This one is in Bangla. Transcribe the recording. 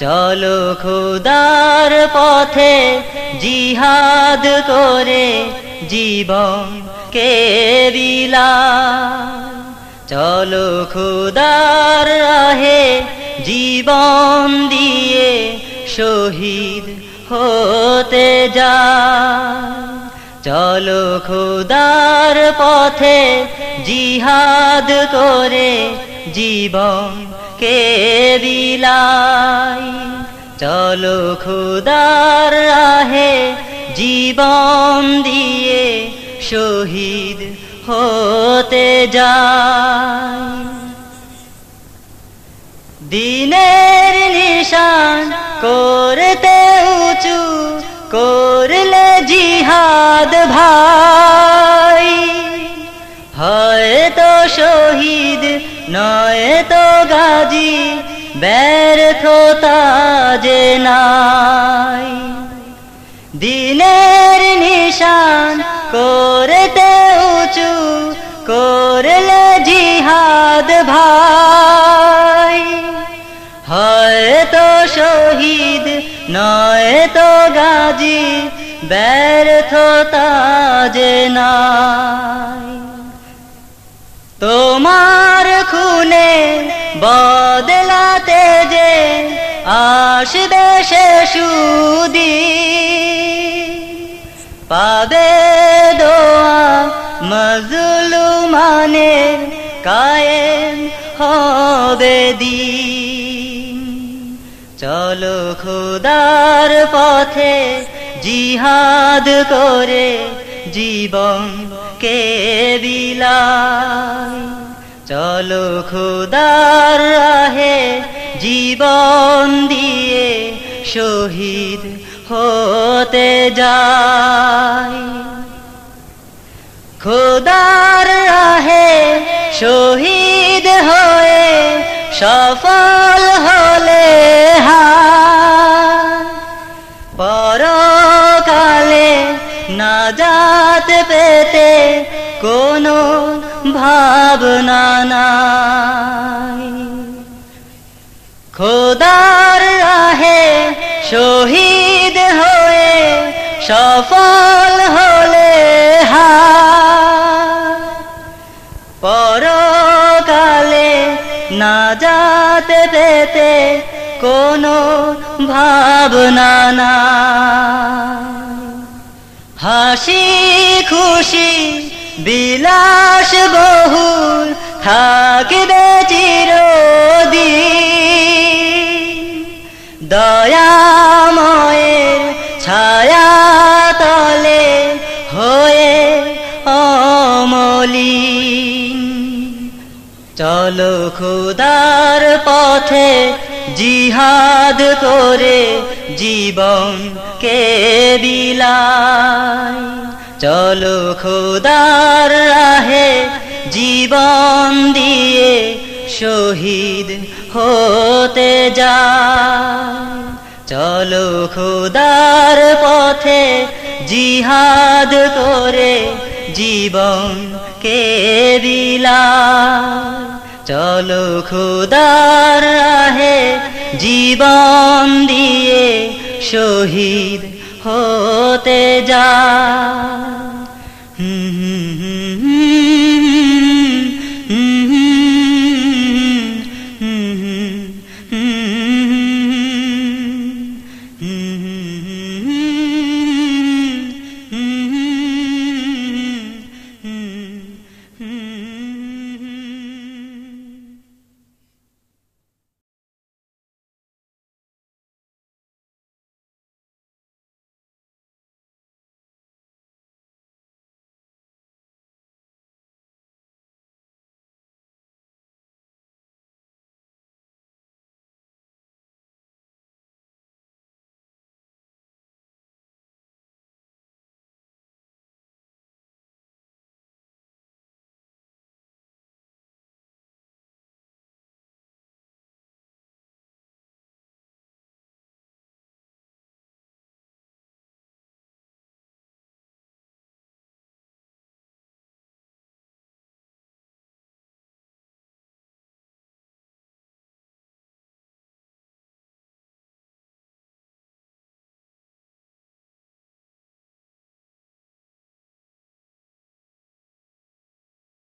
চলো খুদার পথে জিহাদ করে জীবন কে বিলা চলো খুদার রাহে জীবন দিয়ে শহীদ হতে যা। চলো খুদার পথে জিহাদ করে জীবন কে বিলাই চলো খুদার রাহে জীবন দিয়ে শহীদ হতে যায় দিনের নিশান করতে উঁচু করলে জিহাদ ভাই। হয়তো শহীদ নয় তো গাজী, ব্যর্থতা যে নাই। দিনের নিশান করতে উঁচু, করলে জিহাদ ভাই। হয়তো শহীদ, নয় তো গাজী, ব্যর্থতা যে নাই। তোমার খুনে বদলাতে যে আসবে সে সুদি পাবে দোয়া মজলুমানের কায়েম হবে দিন। চলো খুদার পথে জিহাদ করে জীবন কে বিলাই। চলো খুদার রাহে জীবন দিয়ে শহীদ হতে যায় খোদার রাহে শহীদ হয়ে সফল হলে পরকালে নাজাত পেতে কোনো ভাবনা নাই। খোদার রাহে শহীদ হয়ে সফল হলে হা পরকালে নাজাত পেতে কোনো ভাবনা না হাসি খুশি বিলাস বহুল থাকবে চিরদি দয়াময়ের ছায়া তলে হয়ে অমলি চলো খুদার পথে জিহাদ করে জীবন কে বিলাই চলো খুদার রাহে জীবন দিয়ে শহীদ হতে যায় চলো খুদার পথে জিহাদ করে জীবন কে বিলাই চলো খুদার রাহে জীবন দিয়ে শহীদ হতে যায়